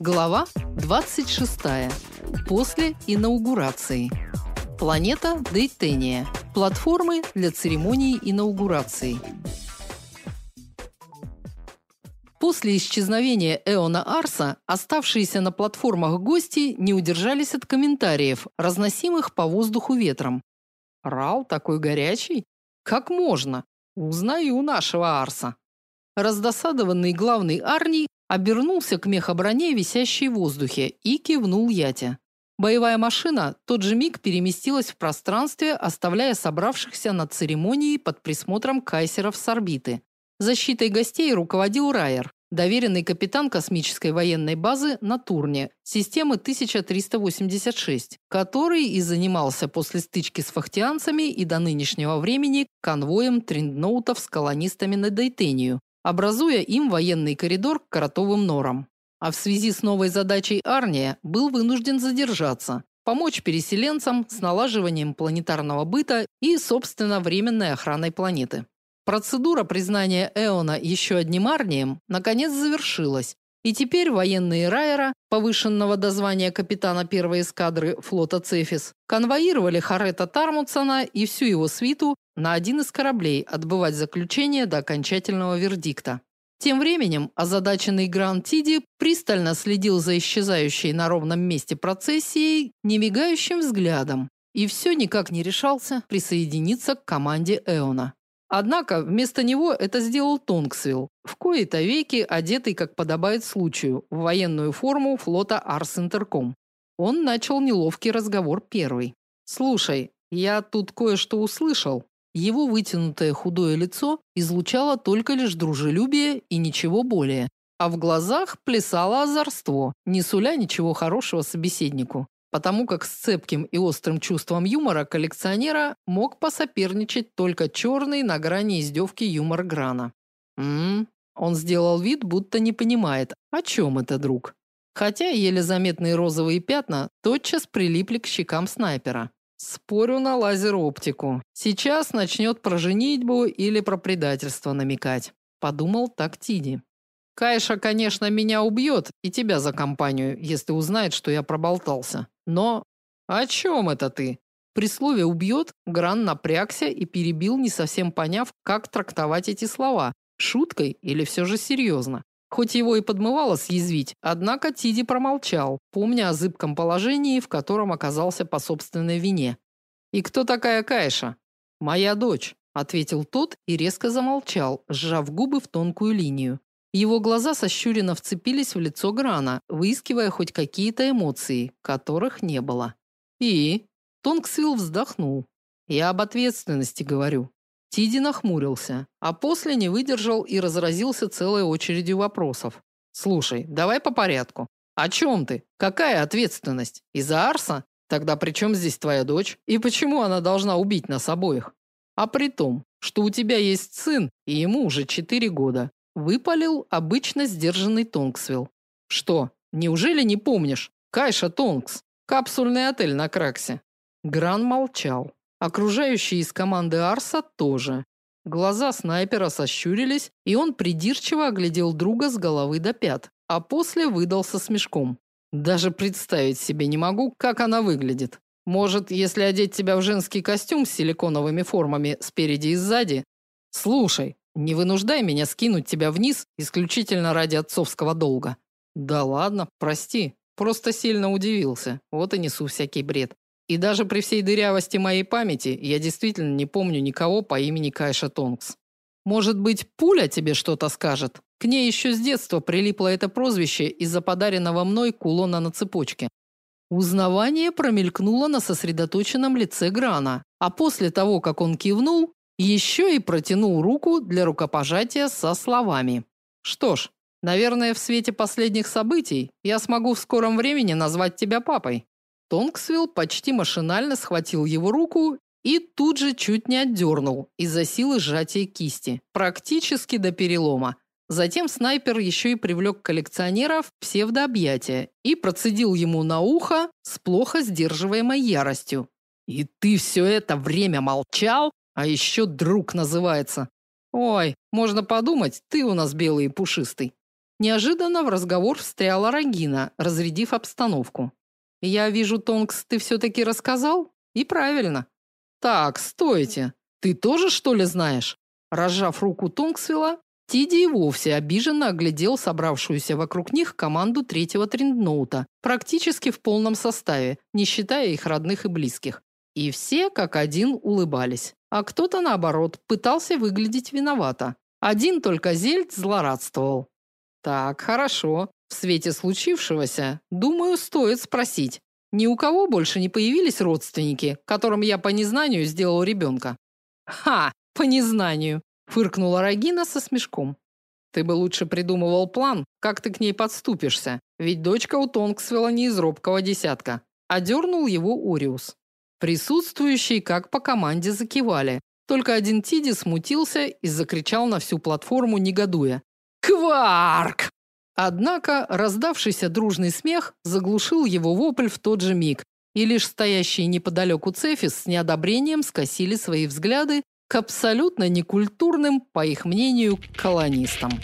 Глава 26. После инаугурации. Планета Дейтения. Платформы для церемонии инаугурации. После исчезновения Эона Арса оставшиеся на платформах гости не удержались от комментариев, разносимых по воздуху ветром. Рал такой горячий? Как можно? Узнаю нашего Арса. Раздосадованный главный Арний обернулся к мехоброне, висящей в воздухе, и кивнул Ятя. Боевая машина тот же миг переместилась в пространстве, оставляя собравшихся на церемонии под присмотром кайсеров с орбиты. Защитой гостей руководил Райер, доверенный капитан космической военной базы на Турне, системы 1386, который и занимался после стычки с фахтианцами и до нынешнего времени конвоем триндноутов с колонистами на Дейтению, образуя им военный коридор к Коротовым норам. А в связи с новой задачей Арния был вынужден задержаться, помочь переселенцам с налаживанием планетарного быта и, собственно, временной охраной планеты. Процедура признания Эона еще одним Арнием наконец завершилась, и теперь военные Райера, повышенного до звания капитана первой эскадры флота Цефис, конвоировали Харета Тармутсона и всю его свиту на один из кораблей отбывать заключение до окончательного вердикта. Тем временем озадаченный Гранд Тиди пристально следил за исчезающей на ровном месте процессией немигающим взглядом и все никак не решался присоединиться к команде Эона. Однако вместо него это сделал Тонгсвилл, в кои-то веки одетый, как подобает случаю, в военную форму флота Арс Интерком. Он начал неловкий разговор первый. «Слушай, я тут кое-что услышал». Его вытянутое худое лицо излучало только лишь дружелюбие и ничего более, а в глазах плясало озорство, не суля ничего хорошего собеседнику потому как с цепким и острым чувством юмора коллекционера мог посоперничать только черный на грани издевки юмор Грана. М, Он сделал вид, будто не понимает, о чем это, друг. Хотя еле заметные розовые пятна тотчас прилипли к щекам снайпера. Спорю на лазер-оптику. Сейчас начнет про женитьбу или про предательство намекать, подумал так Тиди. Кайша, конечно, меня убьет и тебя за компанию, если узнает, что я проболтался. Но о чем это ты? При слове убьет Гран напрягся и перебил, не совсем поняв, как трактовать эти слова: шуткой или все же серьезно. Хоть его и подмывало съязвить, однако Тиди промолчал, помня о зыбком положении, в котором оказался по собственной вине. И кто такая Кайша? Моя дочь, ответил тот и резко замолчал, сжав губы в тонкую линию. Его глаза сощуренно вцепились в лицо Грана, выискивая хоть какие-то эмоции, которых не было. И Тонгсвилл вздохнул. Я об ответственности говорю. Тиди нахмурился, а после не выдержал и разразился целой очередью вопросов. Слушай, давай по порядку. О чем ты? Какая ответственность? Из-за Арса? Тогда при чем здесь твоя дочь? И почему она должна убить нас обоих? А при том, что у тебя есть сын, и ему уже четыре года. Выпалил обычно сдержанный Тонгсвилл. Что, неужели не помнишь? Кайша Тонгс, капсульный отель на Краксе. Гран молчал. Окружающие из команды Арса тоже. Глаза снайпера сощурились, и он придирчиво оглядел друга с головы до пят, а после выдал со смешком. Даже представить себе не могу, как она выглядит. Может, если одеть тебя в женский костюм с силиконовыми формами спереди и сзади? Слушай, не вынуждай меня скинуть тебя вниз исключительно ради отцовского долга. Да ладно, прости. Просто сильно удивился. Вот и несу всякий бред. И даже при всей дырявости моей памяти я действительно не помню никого по имени Кайша Тонкс. Может быть, пуля тебе что-то скажет? К ней еще с детства прилипло это прозвище из-за подаренного мной кулона на цепочке. Узнавание промелькнуло на сосредоточенном лице Грана, а после того, как он кивнул, еще и протянул руку для рукопожатия со словами: "Что ж, наверное, в свете последних событий я смогу в скором времени назвать тебя папой". Тонгсвилл почти машинально схватил его руку и тут же чуть не отдернул из-за силы сжатия кисти, практически до перелома. Затем снайпер еще и привлек коллекционера в псевдообъятия и процедил ему на ухо с плохо сдерживаемой яростью. «И ты все это время молчал? А еще друг называется. Ой, можно подумать, ты у нас белый и пушистый. Неожиданно в разговор встряла Рагина, разрядив обстановку. Я вижу, Тонкс, ты все таки рассказал? И правильно. Так, стойте. Ты тоже что ли знаешь? Разжав руку Тонксвилла, Тиди и вовсе обиженно оглядел собравшуюся вокруг них команду третьего трендноута, практически в полном составе, не считая их родных и близких. И все как один улыбались, а кто-то наоборот пытался выглядеть виновато. Один только Зельд злорадствовал. Так, хорошо. В свете случившегося, думаю, стоит спросить, ни у кого больше не появились родственники, которым я по незнанию сделал ребенка?» «Ха, по незнанию, фыркнула Рагина со смешком. Ты бы лучше придумывал план, как ты к ней подступишься, ведь дочка у Тонксвелла не из робкого десятка. Одернул его Уриус. Присутствующие как по команде закивали. Только один Тиди смутился и закричал на всю платформу негодуя: "Кварк!" Однако раздавшийся дружный смех заглушил его вопль в тот же миг, и лишь стоящие неподалеку Цефис с неодобрением скосили свои взгляды к абсолютно некультурным, по их мнению, колонистам.